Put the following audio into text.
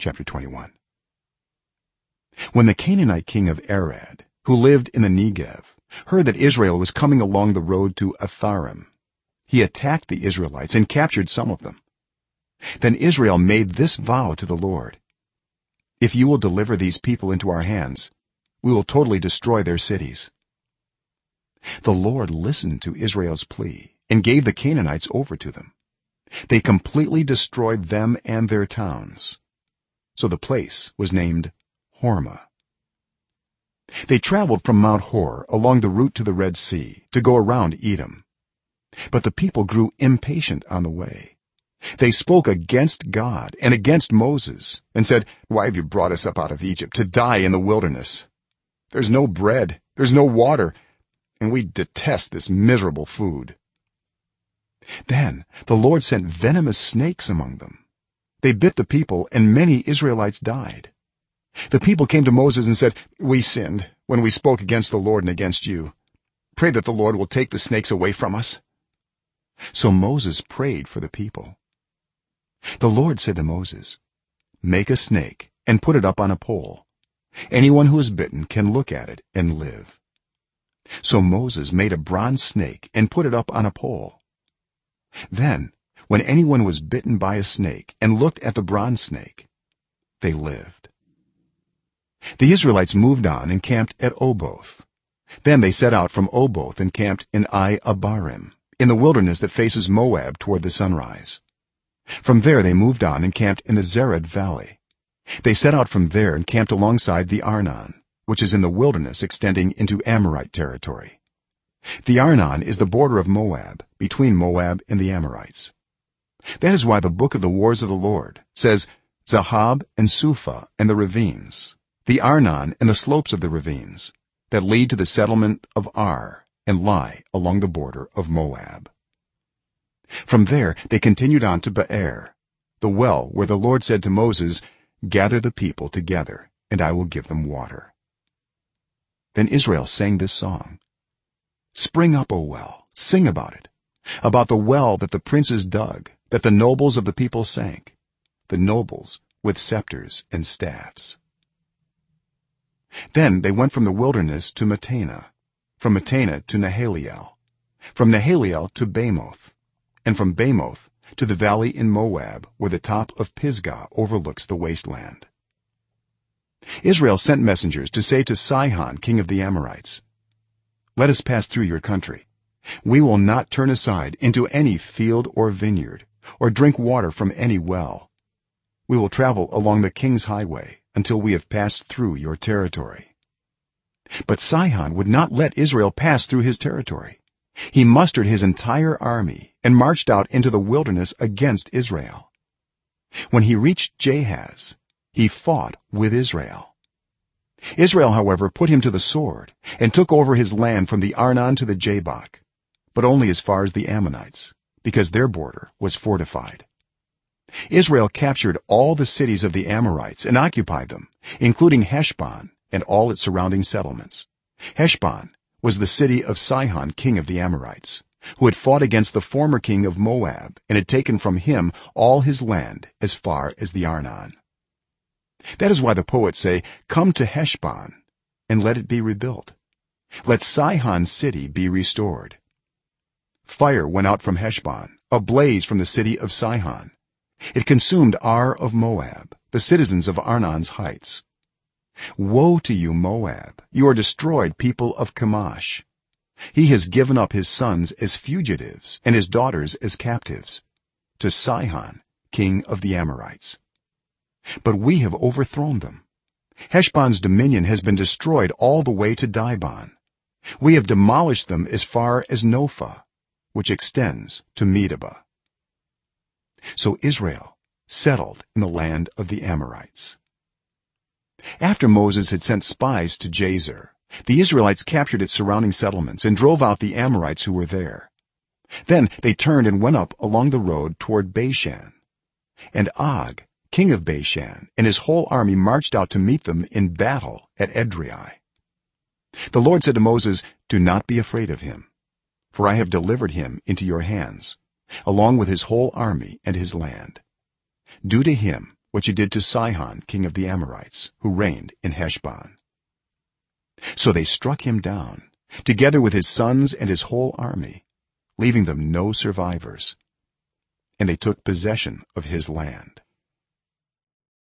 chapter 21 when the canaanite king of arad who lived in the negev heard that israel was coming along the road to atharim he attacked the israelites and captured some of them. Then israel made this vow to the lord if you will deliver these people into our hands we will totally destroy their cities. The lord listened to israel's plea and gave the canaanites over to them. They completely destroyed them and their towns so the place was named hormah. They traveled from mount hor along the route to the red sea to go around edom. But the people grew impatient on the way. They spoke against god and against moses and said why have you brought us up out of egypt to die in the wilderness? There's no bread there's no water and we detest this miserable food. Then the lord sent venomous snakes among them they bit the people and many israelites died. The people came to moses and said we sinned when we spoke against the lord and against you. Pray that the lord will take the snakes away from us. So moses prayed for the people. The lord said to moses make a snake and put it up on a pole. Anyone who is bitten can look at it and live. So moses made a bronze snake and put it up on a pole. Then when anyone was bitten by a snake and looked at the bronze snake they lived. The israelites moved on and camped at oboth. Then they set out from oboth and camped in iye abarim in the wilderness that faces moab toward the sunrise. From there they moved on and camped in the zered valley. They set out from there and camped alongside the arnon which is in the wilderness extending into amorite territory. The arnon is the border of moab between moab and the amorites that is why the book of the wars of the lord says zahab and suphah and the ravines the arnon and the slopes of the ravines that lead to the settlement of ar and lie along the border of moab. From there they continued on to beer the well where the lord said to moses gather the people together and i will give them water. Then israel sang this song spring up o well sing about it about the well that the princes dug that the nobles of the people sank the nobles with scepters and staffs. Then they went from the wilderness to mattanah from mattanah to nahaliel from nahaliel to bamoth and from bamoth to the valley in moab where the top of pisgah overlooks the wasteland. Israel sent messengers to say to sihon king of the amorites let us pass through your country. We will not turn aside into any field or vineyard or drink water from any well. We will travel along the king's highway until we have passed through your territory. But sihon would not let israel pass through his territory. He mustered his entire army and marched out into the wilderness against israel. When he reached jahaz he fought with israel. Israel however put him to the sword and took over his land from the arnon to the jabbok but only as far as the ammonites because their border was fortified. Israel captured all the cities of the amorites and occupied them including heshbon and all its surrounding settlements. Heshbon was the city of sihon king of the amorites who had fought against the former king of moab and had taken from him all his land as far as the arnon. That is why the poets say come to heshbon and let it be rebuilt. Let sihon's city be restored fire went out from heshbon a blaze from the city of sihon. It consumed ar of moab the citizens of arnon's heights. Woe to you moab! You are destroyed people of chemosh. He has given up his sons as fugitives and his daughters as captives to sihon king of the amorites. But we have overthrown them. Heshbon's dominion has been destroyed all the way to dibon. We have demolished them as far as nophah which extends to medeba. So israel settled in the land of the amorites. After moses had sent spies to jazer the israelites captured its surrounding settlements and drove out the amorites who were there. Then they turned and went up along the road toward bashan. And og king of bashan and his whole army marched out to meet them in battle at edrei. The lord said to moses do not be afraid of him for i have delivered him into your hands along with his whole army and his land. Do to him what you did to sihon king of the amorites who reigned in heshbon. So they struck him down together with his sons and his whole army leaving them no survivors. And they took possession of his land